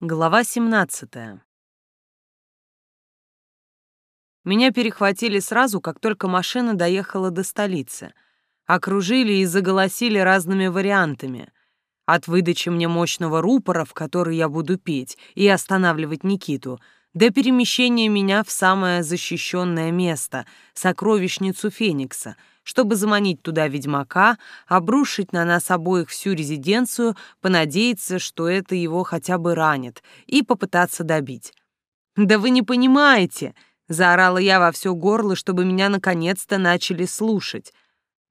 Глава 17. Меня перехватили сразу, как только машина доехала до столицы. Окружили и заголосили разными вариантами. От выдачи мне мощного рупора, в который я буду петь, и останавливать Никиту, до перемещения меня в самое защищенное место — сокровищницу Феникса — чтобы заманить туда ведьмака, обрушить на нас обоих всю резиденцию, понадеяться, что это его хотя бы ранит, и попытаться добить. «Да вы не понимаете!» — заорала я во все горло, чтобы меня наконец-то начали слушать.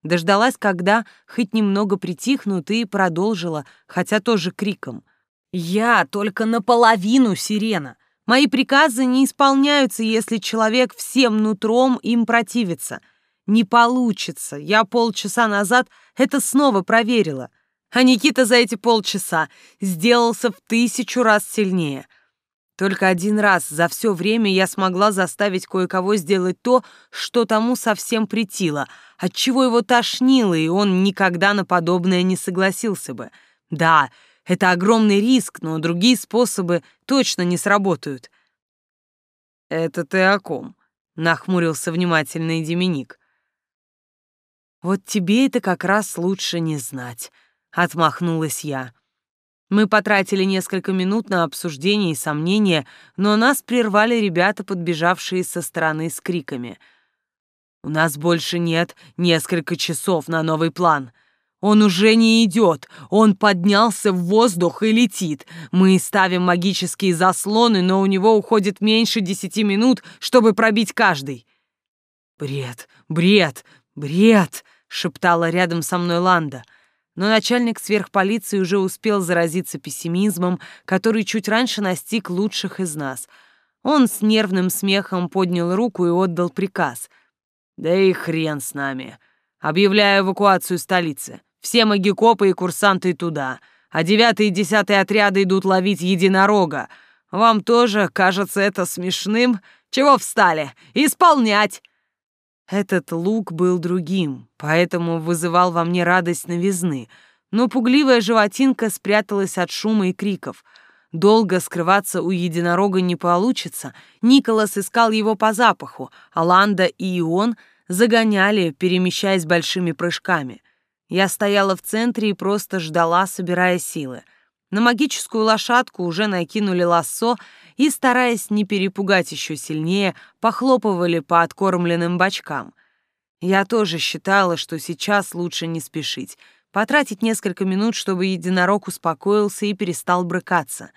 Дождалась, когда хоть немного притихнут, и продолжила, хотя тоже криком. «Я только наполовину сирена!» Мои приказы не исполняются, если человек всем нутром им противится. Не получится. Я полчаса назад это снова проверила. А Никита за эти полчаса сделался в тысячу раз сильнее. Только один раз за все время я смогла заставить кое-кого сделать то, что тому совсем притило, отчего его тошнило, и он никогда на подобное не согласился бы. Да, это огромный риск, но другие способы точно не сработают. «Это ты о ком?» — нахмурился внимательный Деминик. «Вот тебе это как раз лучше не знать», — отмахнулась я. Мы потратили несколько минут на обсуждение и сомнения, но нас прервали ребята, подбежавшие со стороны с криками. «У нас больше нет несколько часов на новый план. Он уже не идет, он поднялся в воздух и летит. Мы ставим магические заслоны, но у него уходит меньше десяти минут, чтобы пробить каждый». «Бред, бред, «Бред!» — шептала рядом со мной Ланда. Но начальник сверхполиции уже успел заразиться пессимизмом, который чуть раньше настиг лучших из нас. Он с нервным смехом поднял руку и отдал приказ. «Да и хрен с нами. Объявляю эвакуацию столицы. Все магикопы и курсанты туда, а девятый и десятый отряды идут ловить единорога. Вам тоже кажется это смешным? Чего встали? Исполнять!» Этот лук был другим, поэтому вызывал во мне радость новизны, но пугливая животинка спряталась от шума и криков. Долго скрываться у единорога не получится. Николас искал его по запаху, а Ланда и он загоняли, перемещаясь большими прыжками. Я стояла в центре и просто ждала, собирая силы. На магическую лошадку уже накинули лассо, и, стараясь не перепугать еще сильнее, похлопывали по откормленным бочкам. Я тоже считала, что сейчас лучше не спешить, потратить несколько минут, чтобы единорог успокоился и перестал брыкаться.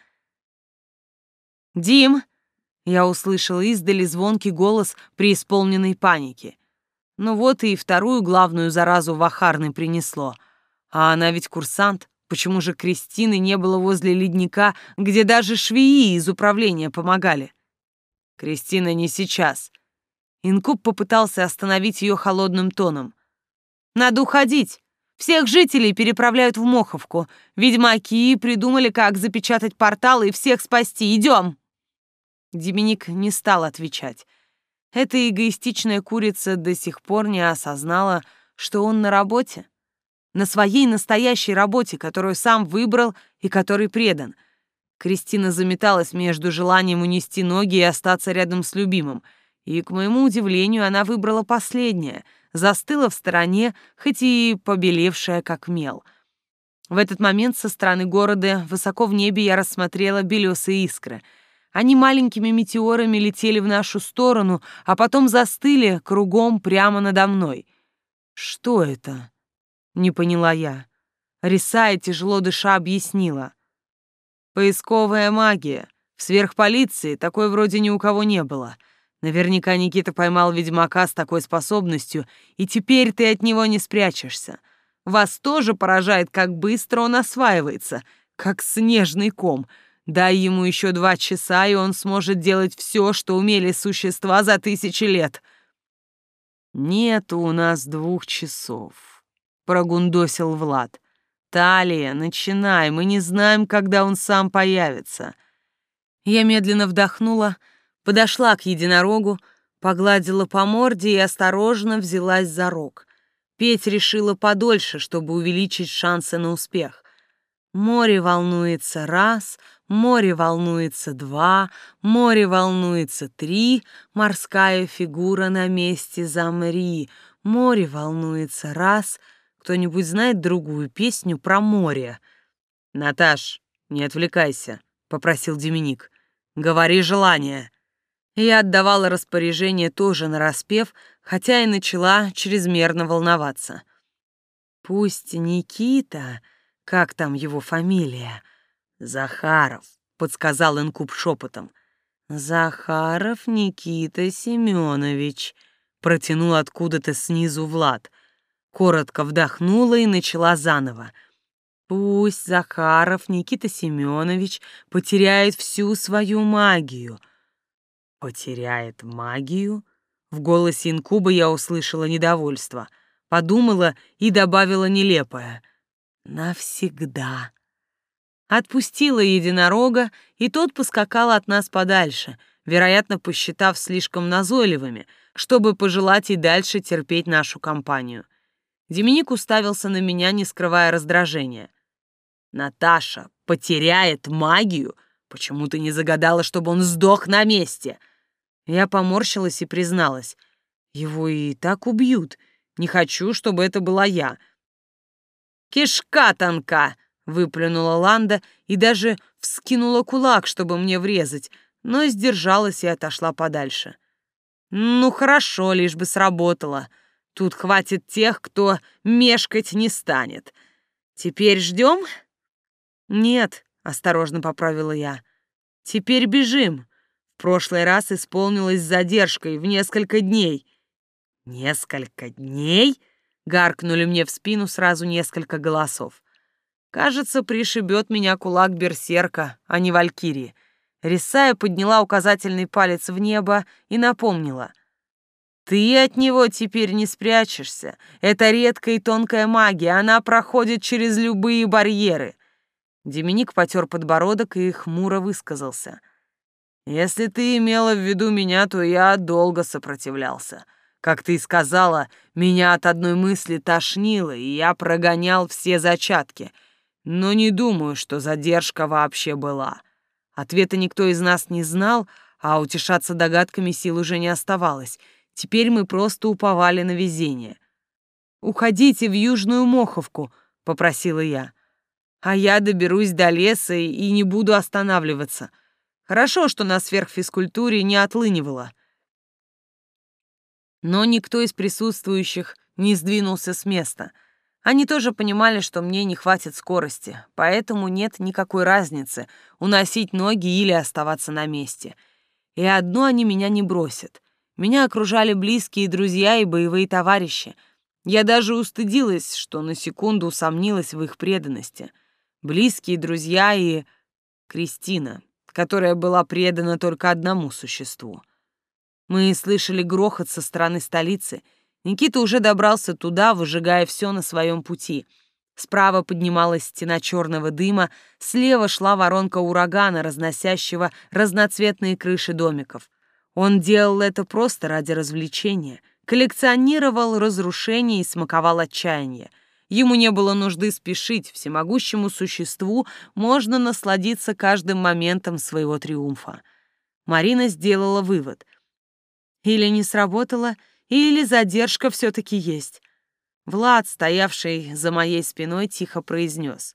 «Дим!» — я услышала издали звонкий голос при исполненной панике. Ну вот и вторую главную заразу Вахарны принесло. А она ведь курсант. Почему же Кристины не было возле ледника, где даже швеи из управления помогали? Кристина не сейчас. Инкуб попытался остановить ее холодным тоном. Надо уходить. Всех жителей переправляют в Моховку. Ведьмаки придумали, как запечатать портал и всех спасти. Идем. Деминик не стал отвечать. Эта эгоистичная курица до сих пор не осознала, что он на работе на своей настоящей работе, которую сам выбрал и которой предан. Кристина заметалась между желанием унести ноги и остаться рядом с любимым. И, к моему удивлению, она выбрала последнее, застыла в стороне, хоть и побелевшая, как мел. В этот момент со стороны города высоко в небе я рассмотрела белесые искры. Они маленькими метеорами летели в нашу сторону, а потом застыли кругом прямо надо мной. Что это? Не поняла я. Рисая, тяжело дыша, объяснила. Поисковая магия. В сверхполиции такой вроде ни у кого не было. Наверняка Никита поймал ведьмака с такой способностью, и теперь ты от него не спрячешься. Вас тоже поражает, как быстро он осваивается, как снежный ком. Дай ему еще два часа, и он сможет делать все, что умели существа за тысячи лет. Нет у нас двух часов прогундосил Влад. «Талия, начинай, мы не знаем, когда он сам появится». Я медленно вдохнула, подошла к единорогу, погладила по морде и осторожно взялась за рог. Петь решила подольше, чтобы увеличить шансы на успех. Море волнуется раз, море волнуется два, море волнуется три, морская фигура на месте замри, море волнуется раз. Кто-нибудь знает другую песню про море? Наташ, не отвлекайся, попросил Деминик. Говори желание. Я отдавала распоряжение тоже на распев, хотя и начала чрезмерно волноваться. Пусть Никита как там его фамилия? Захаров, подсказал Инкуб шепотом. Захаров Никита Семенович, протянул откуда-то снизу Влад. Коротко вдохнула и начала заново. Пусть Захаров Никита Семенович потеряет всю свою магию. Потеряет магию? В голосе инкуба я услышала недовольство. Подумала и добавила нелепое. Навсегда. Отпустила единорога, и тот поскакал от нас подальше, вероятно, посчитав слишком назойливыми, чтобы пожелать и дальше терпеть нашу компанию. Деминик уставился на меня, не скрывая раздражения. «Наташа потеряет магию? Почему ты не загадала, чтобы он сдох на месте?» Я поморщилась и призналась. «Его и так убьют. Не хочу, чтобы это была я. «Кишка тонка!» — выплюнула Ланда и даже вскинула кулак, чтобы мне врезать, но сдержалась и отошла подальше. «Ну хорошо, лишь бы сработало. Тут хватит тех, кто мешкать не станет. Теперь ждем?» «Нет», — осторожно поправила я. «Теперь бежим. В прошлый раз исполнилось задержкой в несколько дней». «Несколько дней?» Гаркнули мне в спину сразу несколько голосов. Кажется, пришибет меня кулак берсерка, а не валькирии. Рисая подняла указательный палец в небо и напомнила. «Ты от него теперь не спрячешься. Это редкая и тонкая магия, она проходит через любые барьеры». Деминик потер подбородок и хмуро высказался. «Если ты имела в виду меня, то я долго сопротивлялся. Как ты сказала, меня от одной мысли тошнило, и я прогонял все зачатки. Но не думаю, что задержка вообще была. Ответа никто из нас не знал, а утешаться догадками сил уже не оставалось. Теперь мы просто уповали на везение. «Уходите в Южную Моховку», — попросила я. «А я доберусь до леса и не буду останавливаться. Хорошо, что на сверхфизкультуре не отлынивало». Но никто из присутствующих не сдвинулся с места. Они тоже понимали, что мне не хватит скорости, поэтому нет никакой разницы, уносить ноги или оставаться на месте. И одно они меня не бросят. Меня окружали близкие друзья и боевые товарищи. Я даже устыдилась, что на секунду усомнилась в их преданности. Близкие друзья и... Кристина, которая была предана только одному существу — мы слышали грохот со стороны столицы. Никита уже добрался туда, выжигая все на своем пути. Справа поднималась стена черного дыма, слева шла воронка урагана, разносящего разноцветные крыши домиков. Он делал это просто ради развлечения, коллекционировал разрушения и смаковал отчаяние. Ему не было нужды спешить, всемогущему существу можно насладиться каждым моментом своего триумфа. Марина сделала вывод. Или не сработало, или задержка все-таки есть. Влад, стоявший за моей спиной, тихо произнес.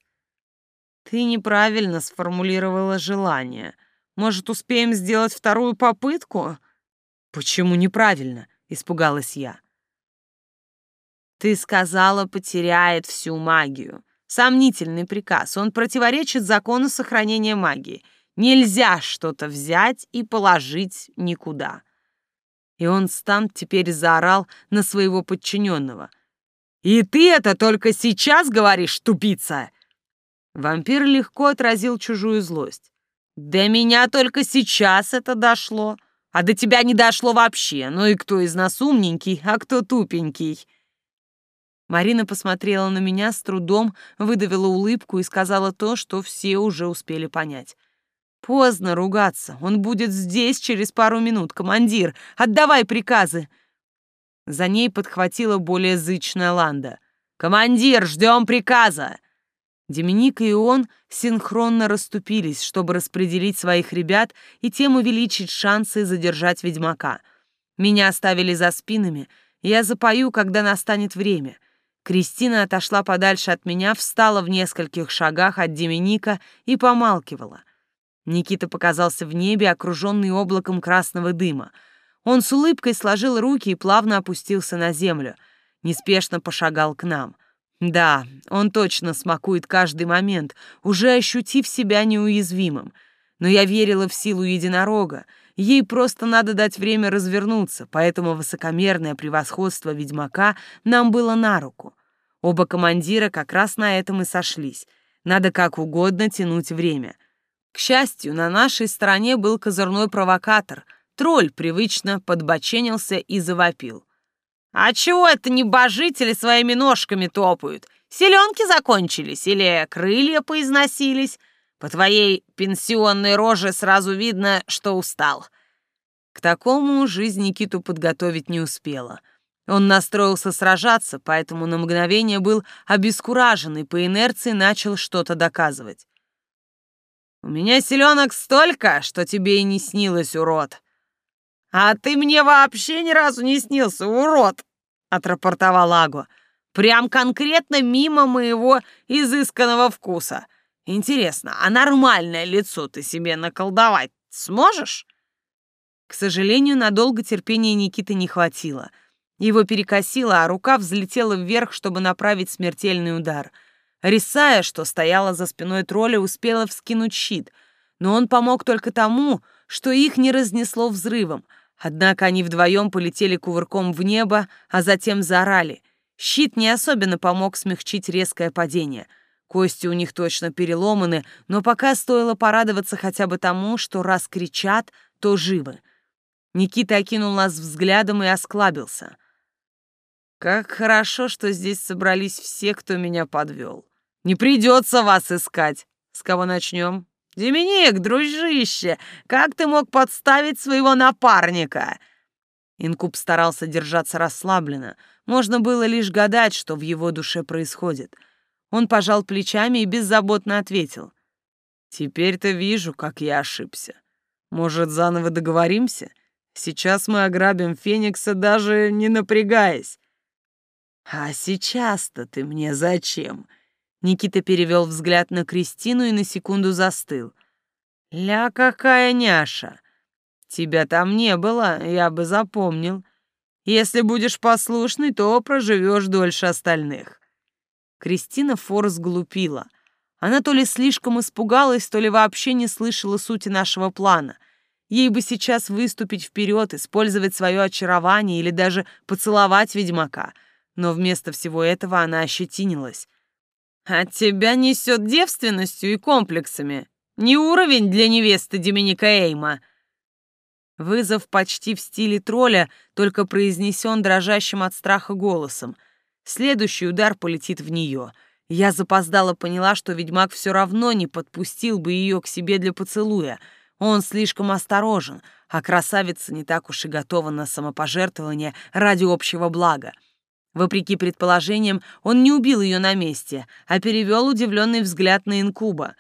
«Ты неправильно сформулировала желание. Может, успеем сделать вторую попытку?» «Почему неправильно?» — испугалась я. «Ты сказала, потеряет всю магию. Сомнительный приказ. Он противоречит закону сохранения магии. Нельзя что-то взять и положить никуда». И он Стан теперь заорал на своего подчиненного. «И ты это только сейчас говоришь, тупица!» Вампир легко отразил чужую злость. «До меня только сейчас это дошло, а до тебя не дошло вообще. Ну и кто из нас умненький, а кто тупенький?» Марина посмотрела на меня с трудом, выдавила улыбку и сказала то, что все уже успели понять. Поздно ругаться. Он будет здесь через пару минут. Командир, отдавай приказы. За ней подхватила более зычная Ланда. Командир, ждем приказа. Деминика и он синхронно расступились, чтобы распределить своих ребят и тем увеличить шансы задержать ведьмака. Меня оставили за спинами, я запою, когда настанет время. Кристина отошла подальше от меня, встала в нескольких шагах от Деминика и помалкивала. Никита показался в небе, окруженный облаком красного дыма. Он с улыбкой сложил руки и плавно опустился на землю, неспешно пошагал к нам — да, он точно смакует каждый момент, уже ощутив себя неуязвимым. Но я верила в силу единорога. Ей просто надо дать время развернуться, поэтому высокомерное превосходство ведьмака нам было на руку. Оба командира как раз на этом и сошлись. Надо как угодно тянуть время. К счастью, на нашей стороне был козырной провокатор. Тролль привычно подбоченился и завопил. «А чего это небожители своими ножками топают? Селенки закончились или крылья поизносились? По твоей пенсионной роже сразу видно, что устал». К такому жизнь Никиту подготовить не успела. Он настроился сражаться, поэтому на мгновение был обескуражен и по инерции начал что-то доказывать. «У меня селенок столько, что тебе и не снилось, урод!» «А ты мне вообще ни разу не снился, урод!» — отрапортовал Агу. «Прям конкретно мимо моего изысканного вкуса. Интересно, а нормальное лицо ты себе наколдовать сможешь?» К сожалению, надолго терпения Никиты не хватило. Его перекосило, а рука взлетела вверх, чтобы направить смертельный удар. Рисая, что стояла за спиной тролля, успела вскинуть щит, но он помог только тому, что их не разнесло взрывом — Однако они вдвоем полетели кувырком в небо, а затем заорали. Щит не особенно помог смягчить резкое падение. Кости у них точно переломаны, но пока стоило порадоваться хотя бы тому, что раз кричат, то живы. Никита окинул нас взглядом и осклабился. «Как хорошо, что здесь собрались все, кто меня подвел. Не придется вас искать. С кого начнем?» «Деминик, дружище, как ты мог подставить своего напарника?» Инкуб старался держаться расслабленно. Можно было лишь гадать, что в его душе происходит. Он пожал плечами и беззаботно ответил. «Теперь-то вижу, как я ошибся. Может, заново договоримся? Сейчас мы ограбим Феникса, даже не напрягаясь». «А сейчас-то ты мне зачем?» Никита перевел взгляд на Кристину и на секунду застыл. «Ля какая няша! Тебя там не было, я бы запомнил. Если будешь послушный, то проживешь дольше остальных». Кристина Форс глупила. Она то ли слишком испугалась, то ли вообще не слышала сути нашего плана. Ей бы сейчас выступить вперед, использовать свое очарование или даже поцеловать ведьмака. Но вместо всего этого она ощетинилась. От тебя несет девственностью и комплексами. Не уровень для невесты Доминика Эйма. Вызов почти в стиле тролля, только произнесен дрожащим от страха голосом. Следующий удар полетит в нее. Я запоздала поняла, что ведьмак все равно не подпустил бы ее к себе для поцелуя. Он слишком осторожен, а красавица не так уж и готова на самопожертвование ради общего блага. Вопреки предположениям, он не убил ее на месте, а перевел удивленный взгляд на инкуба.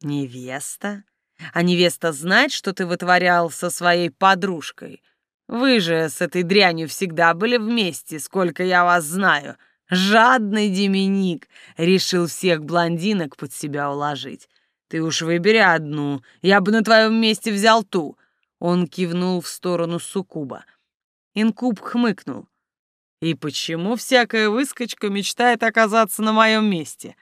«Невеста? А невеста знает, что ты вытворял со своей подружкой? Вы же с этой дрянью всегда были вместе, сколько я вас знаю. Жадный Деминик решил всех блондинок под себя уложить. Ты уж выбери одну, я бы на твоем месте взял ту». Он кивнул в сторону суккуба. Инкуб хмыкнул. И почему всякая выскочка мечтает оказаться на моем месте?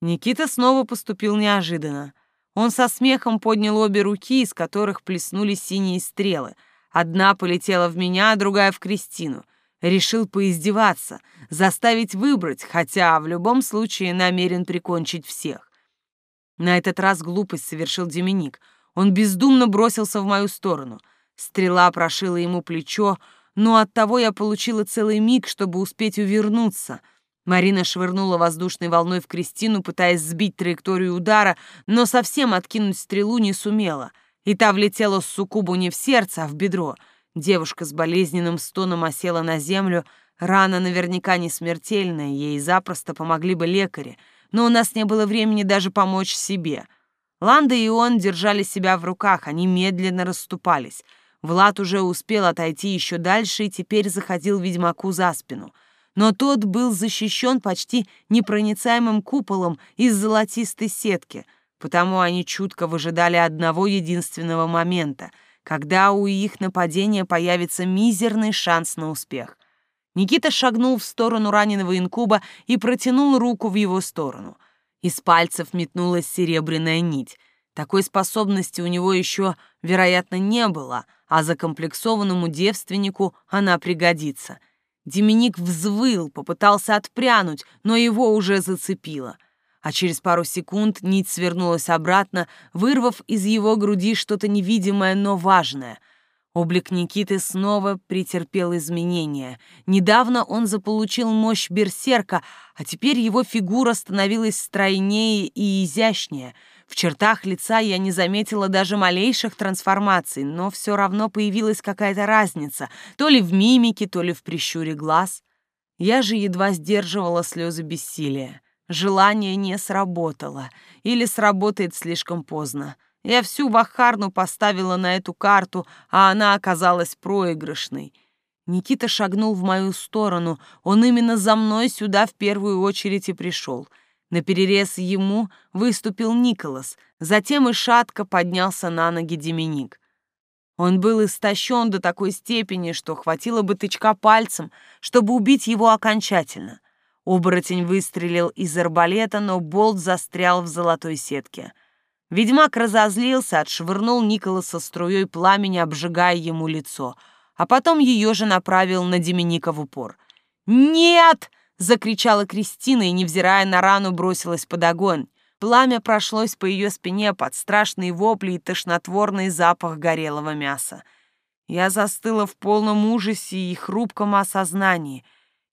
Никита снова поступил неожиданно. Он со смехом поднял обе руки, из которых плеснули синие стрелы. Одна полетела в меня, а другая в Кристину. Решил поиздеваться, заставить выбрать, хотя в любом случае намерен прикончить всех. На этот раз глупость совершил Деминик. Он бездумно бросился в мою сторону. Стрела прошила ему плечо, но оттого я получила целый миг, чтобы успеть увернуться. Марина швырнула воздушной волной в Кристину, пытаясь сбить траекторию удара, но совсем откинуть стрелу не сумела, и та влетела с суккубу не в сердце, а в бедро. Девушка с болезненным стоном осела на землю, рана наверняка не смертельная, ей запросто помогли бы лекари, но у нас не было времени даже помочь себе. Ланда и он держали себя в руках, они медленно расступались. Влад уже успел отойти еще дальше и теперь заходил ведьмаку за спину. Но тот был защищен почти непроницаемым куполом из золотистой сетки, потому они чутко выжидали одного единственного момента, когда у их нападения появится мизерный шанс на успех. Никита шагнул в сторону раненого инкуба и протянул руку в его сторону. Из пальцев метнулась серебряная нить. Такой способности у него еще, вероятно, не было, а закомплексованному девственнику она пригодится. Деминик взвыл, попытался отпрянуть, но его уже зацепило. А через пару секунд нить свернулась обратно, вырвав из его груди что-то невидимое, но важное — Облик Никиты снова претерпел изменения. Недавно он заполучил мощь берсерка, а теперь его фигура становилась стройнее и изящнее. В чертах лица я не заметила даже малейших трансформаций, но все равно появилась какая-то разница, то ли в мимике, то ли в прищуре глаз. Я же едва сдерживала слезы бессилия. Желание не сработало, или сработает слишком поздно. Я всю Вахарну поставила на эту карту, а она оказалась проигрышной. Никита шагнул в мою сторону. Он именно за мной сюда в первую очередь и пришел. На перерез ему выступил Николас. Затем и шатко поднялся на ноги Деминик. Он был истощен до такой степени, что хватило бы тычка пальцем, чтобы убить его окончательно. Оборотень выстрелил из арбалета, но болт застрял в золотой сетке — Ведьмак разозлился, отшвырнул Николаса струей пламени, обжигая ему лицо, а потом ее же направил на Деминика в упор. «Нет!» — закричала Кристина и, невзирая на рану, бросилась под огонь. Пламя прошлось по ее спине под страшные вопли и тошнотворный запах горелого мяса. Я застыла в полном ужасе и хрупком осознании.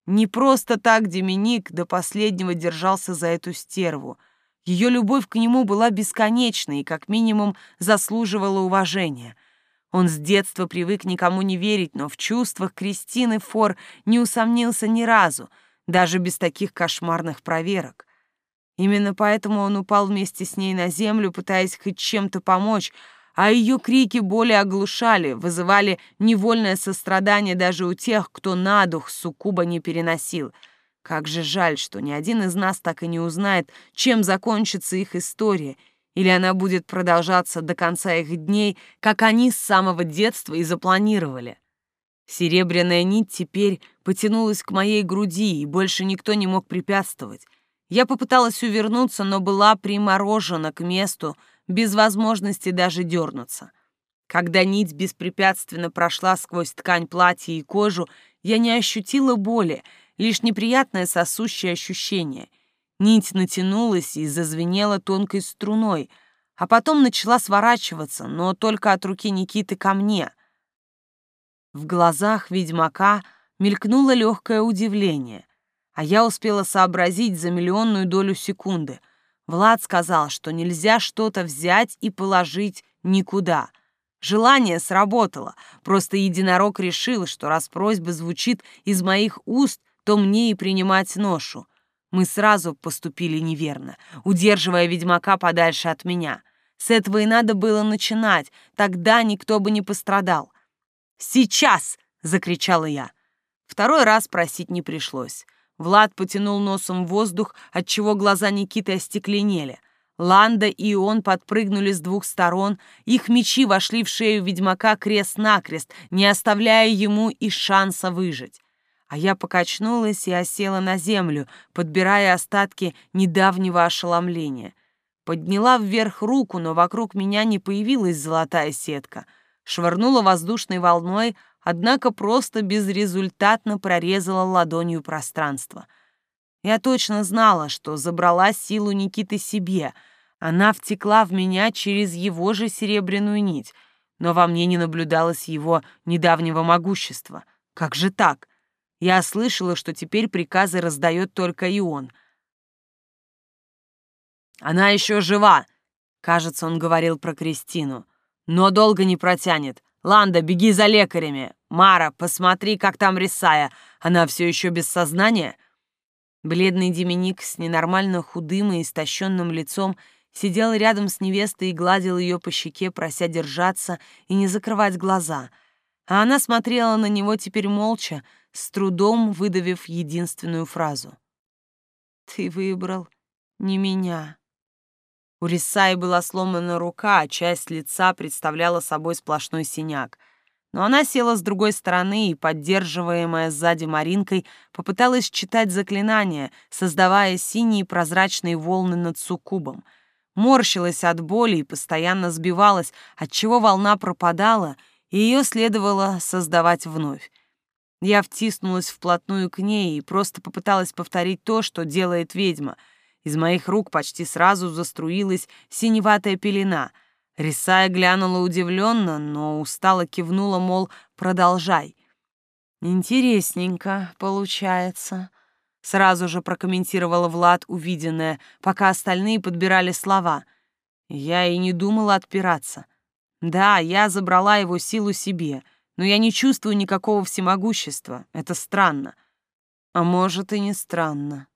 Не просто так Деминик до последнего держался за эту стерву — ее любовь к нему была бесконечной и, как минимум, заслуживала уважения. Он с детства привык никому не верить, но в чувствах Кристины Фор не усомнился ни разу, даже без таких кошмарных проверок. Именно поэтому он упал вместе с ней на землю, пытаясь хоть чем-то помочь, а ее крики боли оглушали, вызывали невольное сострадание даже у тех, кто на дух суккуба не переносил — как же жаль, что ни один из нас так и не узнает, чем закончится их история, или она будет продолжаться до конца их дней, как они с самого детства и запланировали. Серебряная нить теперь потянулась к моей груди, и больше никто не мог препятствовать. Я попыталась увернуться, но была приморожена к месту, без возможности даже дернуться. Когда нить беспрепятственно прошла сквозь ткань платья и кожу, я не ощутила боли — лишь неприятное сосущее ощущение. Нить натянулась и зазвенела тонкой струной, а потом начала сворачиваться, но только от руки Никиты ко мне. В глазах ведьмака мелькнуло легкое удивление, а я успела сообразить за миллионную долю секунды. Влад сказал, что нельзя что-то взять и положить никуда — Желание сработало, просто единорог решил, что раз просьба звучит из моих уст, то мне и принимать ношу. Мы сразу поступили неверно, удерживая ведьмака подальше от меня. С этого и надо было начинать, тогда никто бы не пострадал. «Сейчас!» — закричала я. Второй раз просить не пришлось. Влад потянул носом воздух, отчего глаза Никиты остекленели. Ланда и он подпрыгнули с двух сторон, их мечи вошли в шею ведьмака крест-накрест, не оставляя ему и шанса выжить а я покачнулась и осела на землю, подбирая остатки недавнего ошеломления. Подняла вверх руку, но вокруг меня не появилась золотая сетка. Швырнула воздушной волной, однако просто безрезультатно прорезала ладонью пространство. Я точно знала, что забрала силу Никиты себе. Она втекла в меня через его же серебряную нить, но во мне не наблюдалось его недавнего могущества. Как же так? Я слышала, что теперь приказы раздает только и он. «Она еще жива!» — кажется, он говорил про Кристину. «Но долго не протянет. Ланда, беги за лекарями. Мара, посмотри, как там Рисая. Она все еще без сознания?» Бледный Деминик с ненормально худым и истощенным лицом сидел рядом с невестой и гладил ее по щеке, прося держаться и не закрывать глаза, а она смотрела на него теперь молча, с трудом выдавив единственную фразу. «Ты выбрал не меня». У Рисаи была сломана рука, а часть лица представляла собой сплошной синяк. Но она села с другой стороны и, поддерживаемая сзади Маринкой, попыталась читать заклинания, создавая синие прозрачные волны над суккубом. Морщилась от боли и постоянно сбивалась, отчего волна пропадала, и ее следовало создавать вновь. Я втиснулась вплотную к ней и просто попыталась повторить то, что делает ведьма — из моих рук почти сразу заструилась синеватая пелена. Рисая глянула удивленно, но устало кивнула, мол, продолжай. «Интересненько получается», — сразу же прокомментировала Влад увиденное, пока остальные подбирали слова. Я и не думала отпираться. Да, я забрала его силу себе, но я не чувствую никакого всемогущества. Это странно. А может, и не странно.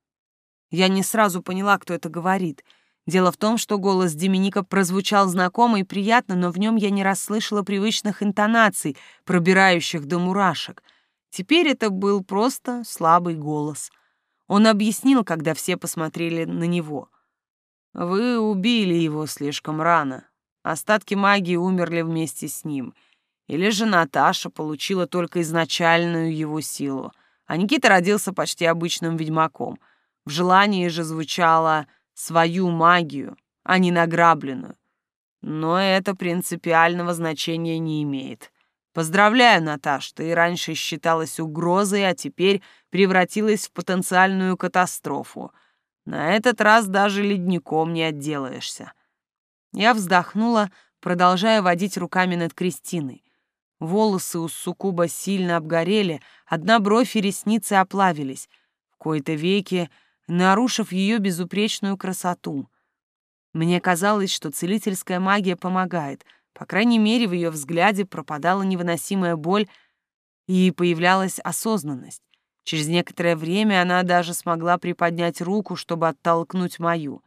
Я не сразу поняла, кто это говорит. Дело в том, что голос Деминика прозвучал знакомо и приятно, но в нем я не расслышала привычных интонаций, пробирающих до мурашек. Теперь это был просто слабый голос. Он объяснил, когда все посмотрели на него. «Вы убили его слишком рано. Остатки магии умерли вместе с ним. Или же Наташа получила только изначальную его силу, а Никита родился почти обычным ведьмаком — в желании же звучало «свою магию», а не награбленную. Но это принципиального значения не имеет. Поздравляю, Наташ, ты раньше считалась угрозой, а теперь превратилась в потенциальную катастрофу. На этот раз даже ледником не отделаешься. Я вздохнула, продолжая водить руками над Кристиной. Волосы у суккуба сильно обгорели, одна бровь и ресницы оплавились. В кои-то веки нарушив ее безупречную красоту. Мне казалось, что целительская магия помогает, по крайней мере, в ее взгляде пропадала невыносимая боль и появлялась осознанность. Через некоторое время она даже смогла приподнять руку, чтобы оттолкнуть мою.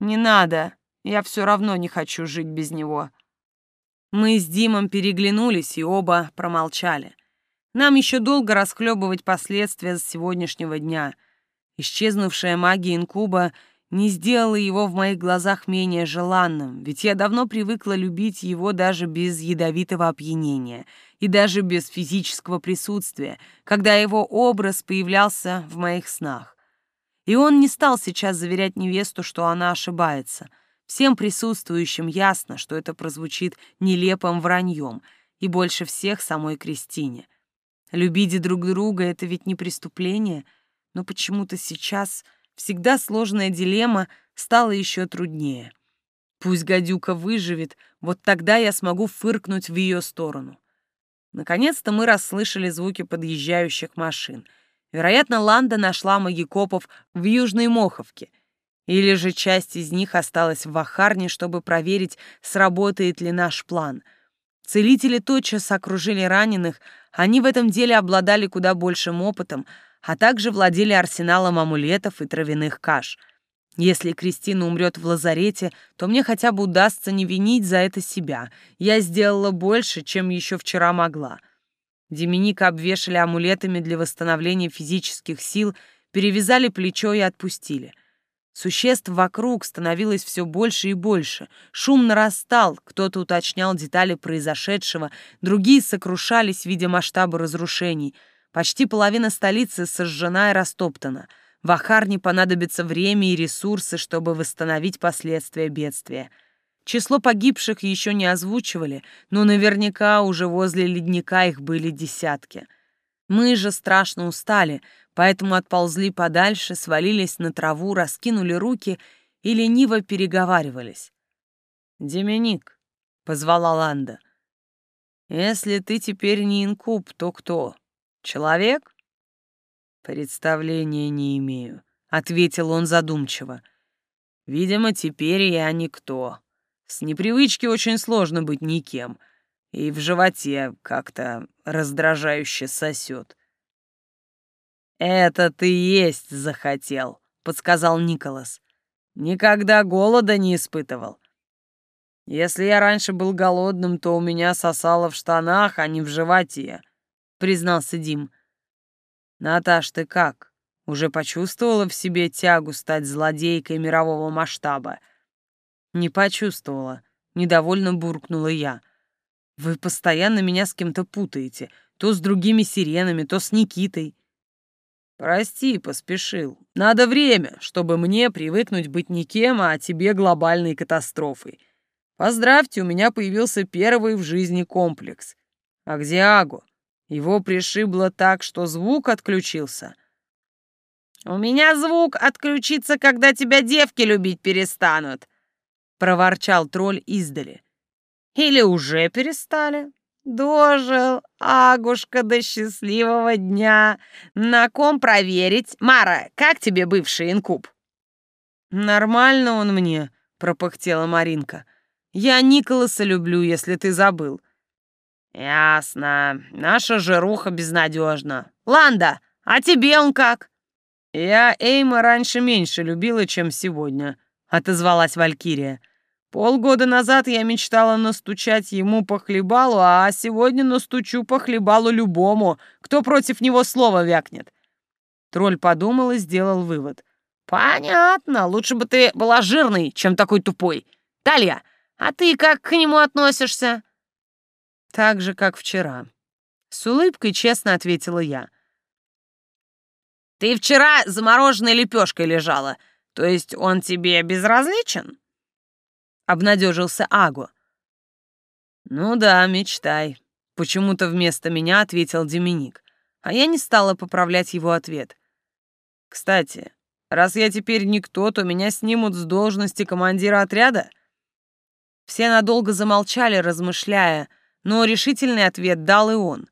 «Не надо, я все равно не хочу жить без него». Мы с Димом переглянулись и оба промолчали. Нам еще долго расхлебывать последствия сегодняшнего дня — Исчезнувшая магия инкуба не сделала его в моих глазах менее желанным, ведь я давно привыкла любить его даже без ядовитого опьянения и даже без физического присутствия, когда его образ появлялся в моих снах. И он не стал сейчас заверять невесту, что она ошибается. Всем присутствующим ясно, что это прозвучит нелепым враньем, и больше всех самой Кристине. Любить друг друга — это ведь не преступление — но почему-то сейчас всегда сложная дилемма стала еще труднее. Пусть гадюка выживет, вот тогда я смогу фыркнуть в ее сторону. Наконец-то мы расслышали звуки подъезжающих машин. Вероятно, Ланда нашла магикопов в Южной Моховке. Или же часть из них осталась в Вахарне, чтобы проверить, сработает ли наш план. Целители тотчас окружили раненых, они в этом деле обладали куда большим опытом, а также владели арсеналом амулетов и травяных каш. Если Кристина умрет в лазарете, то мне хотя бы удастся не винить за это себя. Я сделала больше, чем еще вчера могла. Деминика обвешали амулетами для восстановления физических сил, перевязали плечо и отпустили. Существ вокруг становилось все больше и больше. Шум нарастал, кто-то уточнял детали произошедшего, другие сокрушались, видя масштабы разрушений — Почти половина столицы сожжена и растоптана. В Ахарне понадобится время и ресурсы, чтобы восстановить последствия бедствия. Число погибших еще не озвучивали, но наверняка уже возле ледника их были десятки. Мы же страшно устали, поэтому отползли подальше, свалились на траву, раскинули руки и лениво переговаривались. «Деминик», — позвала Ланда, — «если ты теперь не инкуб, то кто?» Человек? Представления не имею, ответил он задумчиво. Видимо, теперь я никто. С непривычки очень сложно быть никем, и в животе как-то раздражающе сосет. «Это ты есть захотел», — подсказал Николас. «Никогда голода не испытывал. Если я раньше был голодным, то у меня сосало в штанах, а не в животе», — признался Дим. «Наташ, ты как? Уже почувствовала в себе тягу стать злодейкой мирового масштаба?» «Не почувствовала», — недовольно буркнула я. «Вы постоянно меня с кем-то путаете, то с другими сиренами, то с Никитой». «Прости, поспешил. Надо время, чтобы мне привыкнуть быть никем, а тебе глобальной катастрофой. Поздравьте, у меня появился первый в жизни комплекс. А где Аго? Его пришибло так, что звук отключился». «У меня звук отключится, когда тебя девки любить перестанут», — проворчал тролль издали. «Или уже перестали?» Дожил, Агушка, до счастливого дня. На ком проверить? Мара, как тебе бывший инкуб? Нормально он мне, пропыхтела Маринка. Я Николаса люблю, если ты забыл. Ясно. Наша жируха безнадежна. Ланда, а тебе он как? Я Эйма раньше меньше любила, чем сегодня, отозвалась Валькирия. Полгода назад я мечтала настучать ему по хлебалу, а сегодня настучу по хлебалу любому, кто против него слова вякнет. Тролль подумал и сделал вывод. «Понятно. Лучше бы ты была жирной, чем такой тупой. Талья, а ты как к нему относишься?» «Так же, как вчера». С улыбкой честно ответила я. «Ты вчера замороженной лепешкой лежала, то есть он тебе безразличен?» — обнадежился Аго. «Ну да, мечтай», — почему-то вместо меня ответил Деминик, а я не стала поправлять его ответ. «Кстати, раз я теперь никто, то меня снимут с должности командира отряда?» Все надолго замолчали, размышляя, но решительный ответ дал и он.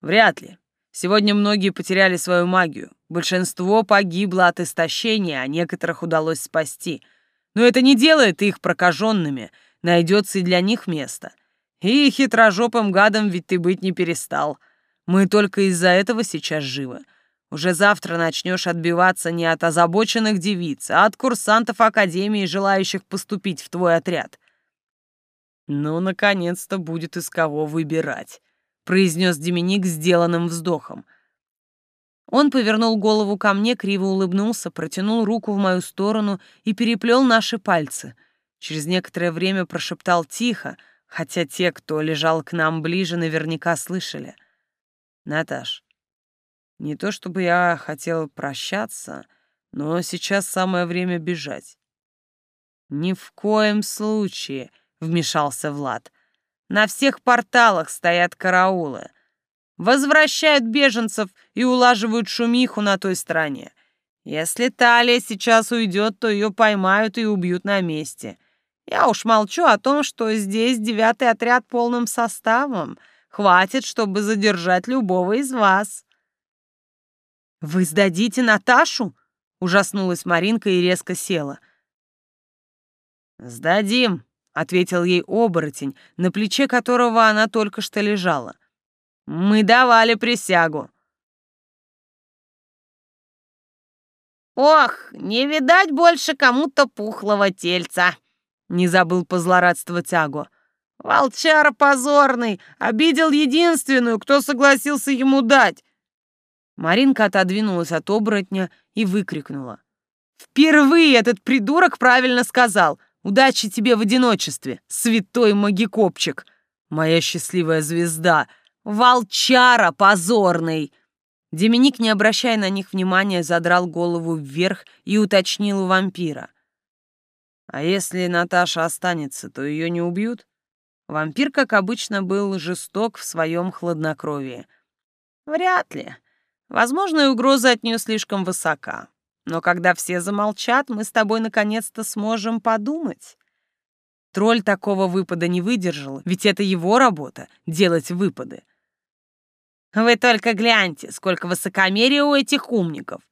«Вряд ли. Сегодня многие потеряли свою магию. Большинство погибло от истощения, а некоторых удалось спасти. Но это не делает их прокаженными, найдется и для них место. И хитрожопым гадом ведь ты быть не перестал. Мы только из-за этого сейчас живы. Уже завтра начнешь отбиваться не от озабоченных девиц, а от курсантов Академии, желающих поступить в твой отряд. «Ну, наконец-то будет из кого выбирать», — произнес Деминик сделанным вздохом. Он повернул голову ко мне, криво улыбнулся, протянул руку в мою сторону и переплел наши пальцы. Через некоторое время прошептал тихо, хотя те, кто лежал к нам ближе, наверняка слышали. «Наташ, не то чтобы я хотел прощаться, но сейчас самое время бежать». «Ни в коем случае», — вмешался Влад. «На всех порталах стоят караулы возвращают беженцев и улаживают шумиху на той стороне. Если Талия сейчас уйдет, то ее поймают и убьют на месте. Я уж молчу о том, что здесь девятый отряд полным составом. Хватит, чтобы задержать любого из вас. «Вы сдадите Наташу?» — ужаснулась Маринка и резко села. «Сдадим», — ответил ей оборотень, на плече которого она только что лежала. Мы давали присягу. Ох, не видать больше кому-то пухлого тельца. Не забыл позлорадствовать Аго. Волчар позорный, обидел единственную, кто согласился ему дать. Маринка отодвинулась от оборотня и выкрикнула. «Впервые этот придурок правильно сказал. Удачи тебе в одиночестве, святой магикопчик, моя счастливая звезда!» Волчара позорный!» Деминик, не обращая на них внимания, задрал голову вверх и уточнил у вампира. «А если Наташа останется, то ее не убьют?» Вампир, как обычно, был жесток в своем хладнокровии. «Вряд ли. Возможно, и угроза от нее слишком высока. Но когда все замолчат, мы с тобой наконец-то сможем подумать». Тролль такого выпада не выдержал, ведь это его работа — делать выпады. Вы только гляньте, сколько высокомерия у этих умников.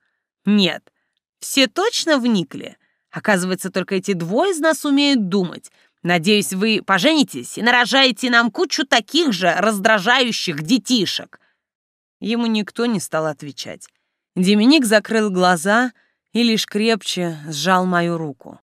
Нет, все точно вникли. Оказывается, только эти двое из нас умеют думать. Надеюсь, вы поженитесь и нарожаете нам кучу таких же раздражающих детишек. Ему никто не стал отвечать. Деминик закрыл глаза и лишь крепче сжал мою руку.